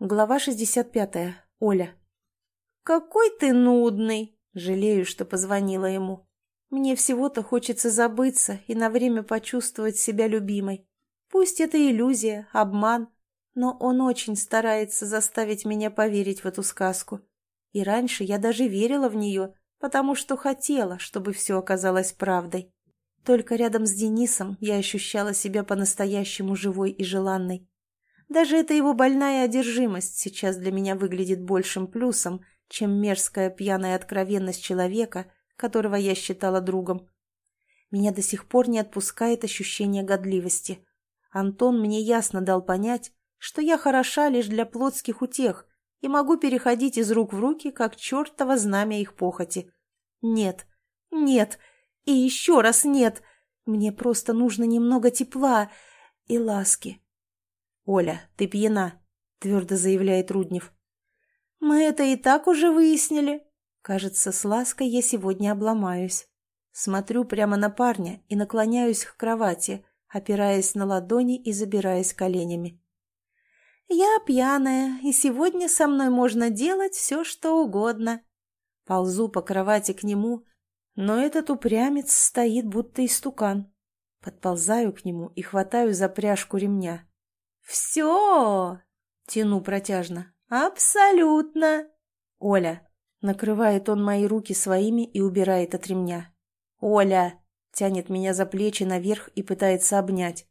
Глава 65. Оля. «Какой ты нудный!» Жалею, что позвонила ему. Мне всего-то хочется забыться и на время почувствовать себя любимой. Пусть это иллюзия, обман, но он очень старается заставить меня поверить в эту сказку. И раньше я даже верила в нее, потому что хотела, чтобы все оказалось правдой. Только рядом с Денисом я ощущала себя по-настоящему живой и желанной. Даже эта его больная одержимость сейчас для меня выглядит большим плюсом, чем мерзкая пьяная откровенность человека, которого я считала другом. Меня до сих пор не отпускает ощущение годливости. Антон мне ясно дал понять, что я хороша лишь для плотских утех и могу переходить из рук в руки, как чертово знамя их похоти. Нет, нет и еще раз нет. Мне просто нужно немного тепла и ласки. «Оля, ты пьяна», — твердо заявляет Руднев. «Мы это и так уже выяснили». Кажется, с лаской я сегодня обломаюсь. Смотрю прямо на парня и наклоняюсь к кровати, опираясь на ладони и забираясь коленями. «Я пьяная, и сегодня со мной можно делать все, что угодно». Ползу по кровати к нему, но этот упрямец стоит, будто истукан. Подползаю к нему и хватаю за пряжку ремня. «Все!» — тяну протяжно. «Абсолютно!» «Оля!» — накрывает он мои руки своими и убирает от ремня. «Оля!» — тянет меня за плечи наверх и пытается обнять.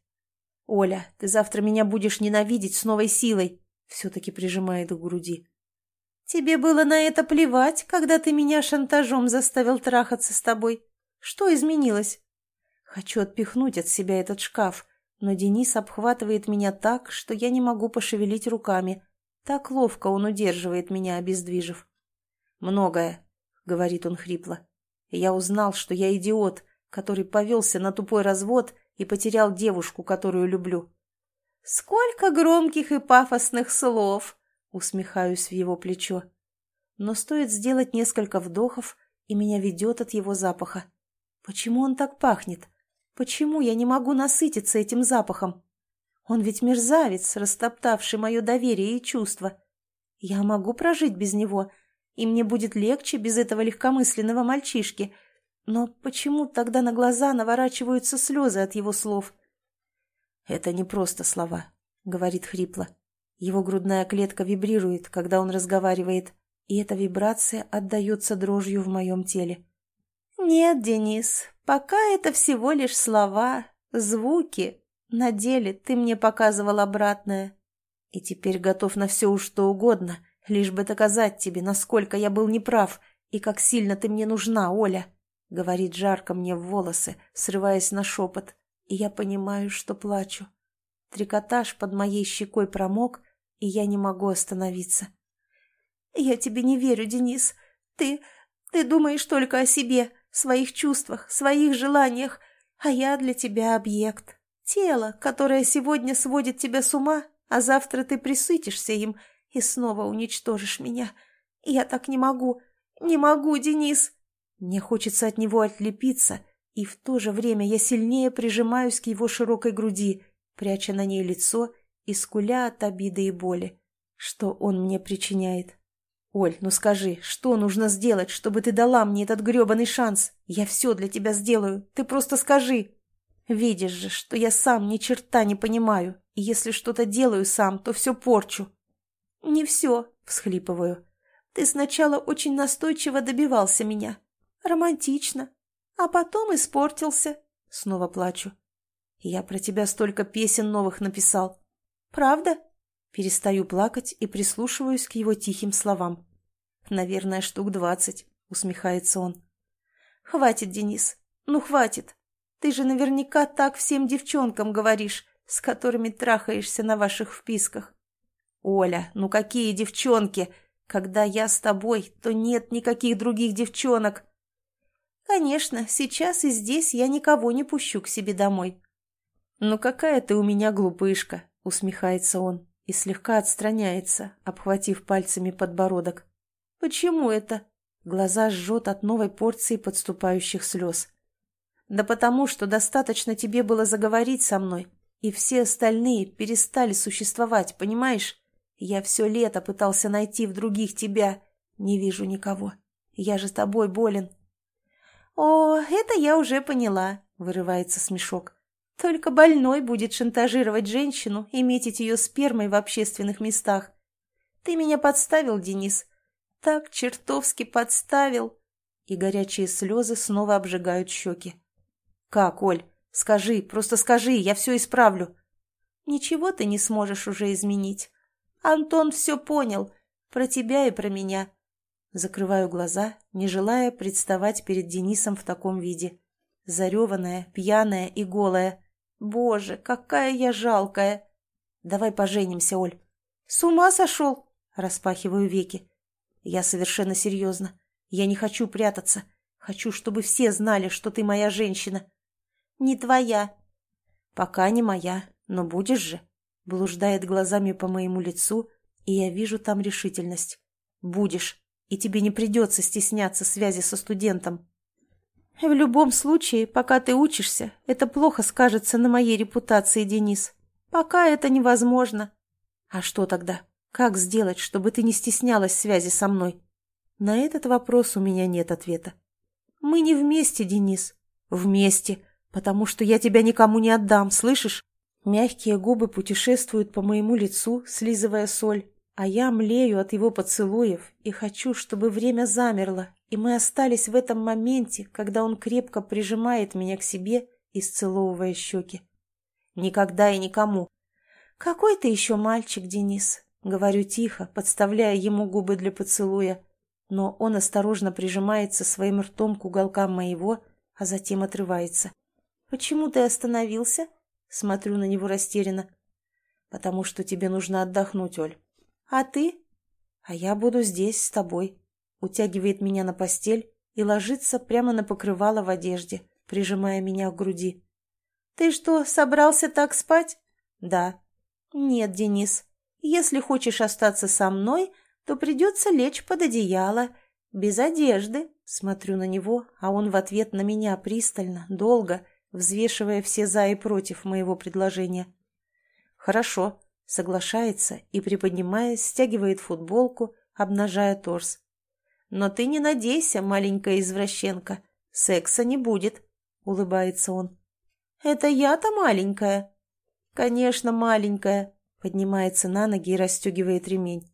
«Оля, ты завтра меня будешь ненавидеть с новой силой!» Все-таки прижимает к груди. «Тебе было на это плевать, когда ты меня шантажом заставил трахаться с тобой? Что изменилось?» Хочу отпихнуть от себя этот шкаф, но Денис обхватывает меня так, что я не могу пошевелить руками. Так ловко он удерживает меня, обездвижив. «Многое», — говорит он хрипло. «Я узнал, что я идиот, который повелся на тупой развод и потерял девушку, которую люблю». «Сколько громких и пафосных слов!» — усмехаюсь в его плечо. Но стоит сделать несколько вдохов, и меня ведет от его запаха. Почему он так пахнет? Почему я не могу насытиться этим запахом? Он ведь мерзавец, растоптавший мое доверие и чувства. Я могу прожить без него, и мне будет легче без этого легкомысленного мальчишки. Но почему тогда на глаза наворачиваются слезы от его слов? «Это не просто слова», — говорит хрипло. Его грудная клетка вибрирует, когда он разговаривает, и эта вибрация отдается дрожью в моем теле. «Нет, Денис, пока это всего лишь слова, звуки. На деле ты мне показывал обратное. И теперь готов на все что угодно, лишь бы доказать тебе, насколько я был неправ и как сильно ты мне нужна, Оля», — говорит жарко мне в волосы, срываясь на шепот, и я понимаю, что плачу. Трикотаж под моей щекой промок, и я не могу остановиться. «Я тебе не верю, Денис. Ты... ты думаешь только о себе своих чувствах, своих желаниях, а я для тебя объект. Тело, которое сегодня сводит тебя с ума, а завтра ты присытишься им и снова уничтожишь меня. Я так не могу, не могу, Денис. Мне хочется от него отлепиться, и в то же время я сильнее прижимаюсь к его широкой груди, пряча на ней лицо и скуля от обиды и боли, что он мне причиняет. «Оль, ну скажи, что нужно сделать, чтобы ты дала мне этот гребаный шанс? Я все для тебя сделаю, ты просто скажи!» «Видишь же, что я сам ни черта не понимаю, и если что-то делаю сам, то все порчу». «Не все», — всхлипываю. «Ты сначала очень настойчиво добивался меня. Романтично. А потом испортился». Снова плачу. «Я про тебя столько песен новых написал». «Правда?» Перестаю плакать и прислушиваюсь к его тихим словам. «Наверное, штук двадцать», — усмехается он. «Хватит, Денис, ну хватит. Ты же наверняка так всем девчонкам говоришь, с которыми трахаешься на ваших вписках». «Оля, ну какие девчонки? Когда я с тобой, то нет никаких других девчонок». «Конечно, сейчас и здесь я никого не пущу к себе домой». «Ну какая ты у меня глупышка», — усмехается он и слегка отстраняется, обхватив пальцами подбородок. «Почему это?» Глаза жжет от новой порции подступающих слез. «Да потому, что достаточно тебе было заговорить со мной, и все остальные перестали существовать, понимаешь? Я все лето пытался найти в других тебя. Не вижу никого. Я же тобой болен. О, это я уже поняла, вырывается смешок. Только больной будет шантажировать женщину и метить ее спермой в общественных местах. Ты меня подставил, Денис. Так чертовски подставил. И горячие слезы снова обжигают щеки. Как, Оль? Скажи, просто скажи, я все исправлю. Ничего ты не сможешь уже изменить. Антон все понял. Про тебя и про меня. Закрываю глаза, не желая представать перед Денисом в таком виде. Зареванная, пьяная и голая. Боже, какая я жалкая. Давай поженимся, Оль. С ума сошел? Распахиваю веки. Я совершенно серьезно. Я не хочу прятаться. Хочу, чтобы все знали, что ты моя женщина. Не твоя. Пока не моя, но будешь же. Блуждает глазами по моему лицу, и я вижу там решительность. Будешь, и тебе не придется стесняться связи со студентом. В любом случае, пока ты учишься, это плохо скажется на моей репутации, Денис. Пока это невозможно. А что тогда? Как сделать, чтобы ты не стеснялась связи со мной? На этот вопрос у меня нет ответа. Мы не вместе, Денис. Вместе, потому что я тебя никому не отдам, слышишь? Мягкие губы путешествуют по моему лицу, слизывая соль, а я млею от его поцелуев и хочу, чтобы время замерло, и мы остались в этом моменте, когда он крепко прижимает меня к себе, исцеловывая щеки. Никогда и никому. «Какой ты еще мальчик, Денис?» — говорю тихо, подставляя ему губы для поцелуя, но он осторожно прижимается своим ртом к уголкам моего, а затем отрывается. «Почему ты остановился?» Смотрю на него растерянно. «Потому что тебе нужно отдохнуть, Оль». «А ты?» «А я буду здесь с тобой». Утягивает меня на постель и ложится прямо на покрывало в одежде, прижимая меня к груди. «Ты что, собрался так спать?» «Да». «Нет, Денис, если хочешь остаться со мной, то придется лечь под одеяло, без одежды». Смотрю на него, а он в ответ на меня пристально, долго, взвешивая все «за» и «против» моего предложения. «Хорошо», — соглашается и, приподнимаясь, стягивает футболку, обнажая торс. «Но ты не надейся, маленькая извращенка, секса не будет», — улыбается он. «Это я-то маленькая?» «Конечно, маленькая», — поднимается на ноги и расстегивает ремень.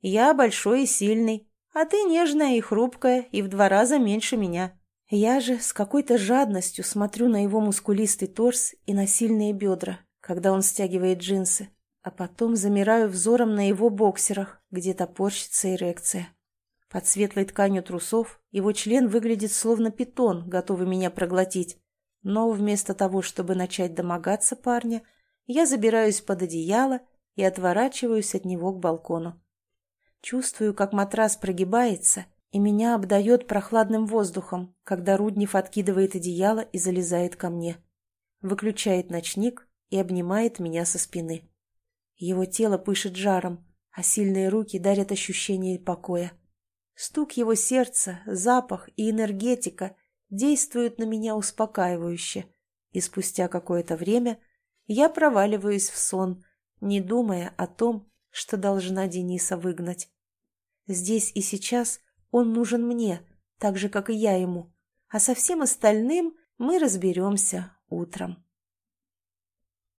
«Я большой и сильный, а ты нежная и хрупкая, и в два раза меньше меня». Я же с какой-то жадностью смотрю на его мускулистый торс и на сильные бедра, когда он стягивает джинсы, а потом замираю взором на его боксерах, где топорщится эрекция. Под светлой тканью трусов его член выглядит словно питон, готовый меня проглотить. Но вместо того, чтобы начать домогаться парня, я забираюсь под одеяло и отворачиваюсь от него к балкону. Чувствую, как матрас прогибается — и меня обдает прохладным воздухом, когда Руднев откидывает одеяло и залезает ко мне. Выключает ночник и обнимает меня со спины. Его тело пышет жаром, а сильные руки дарят ощущение покоя. Стук его сердца, запах и энергетика действуют на меня успокаивающе, и спустя какое-то время я проваливаюсь в сон, не думая о том, что должна Дениса выгнать. Здесь и сейчас – он нужен мне, так же, как и я ему. А со всем остальным мы разберемся утром.